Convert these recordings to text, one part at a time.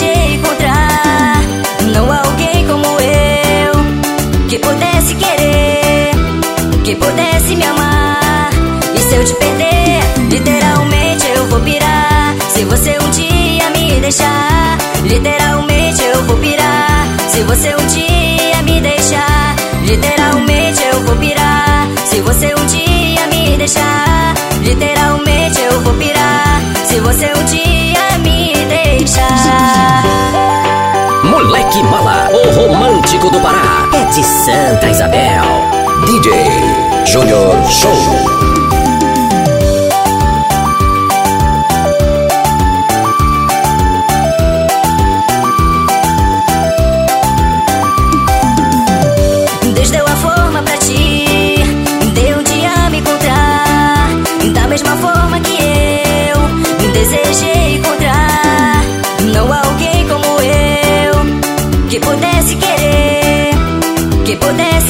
te encontrar. Não alguém como eu que pudesse querer, que pudesse me amar. E se eu te perder, literalmente eu vou pirar. Se você um dia me deixar, literalmente eu vou pirar. Se você um dia me deixar, literalmente eu vou pirar. Se você um dia me deixar, literalmente eu vou pirar. Se você um Moleque Mala, o romântico do Pará, é de Santa Isabel. DJ Júnior Show. Mesma forma que eu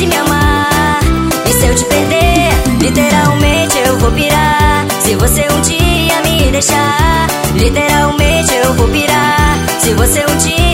pudesse me amar. E se eu te perder, literalmente eu vou pirar. Se você um dia me deixar, literalmente eu vou pirar. Se você um dia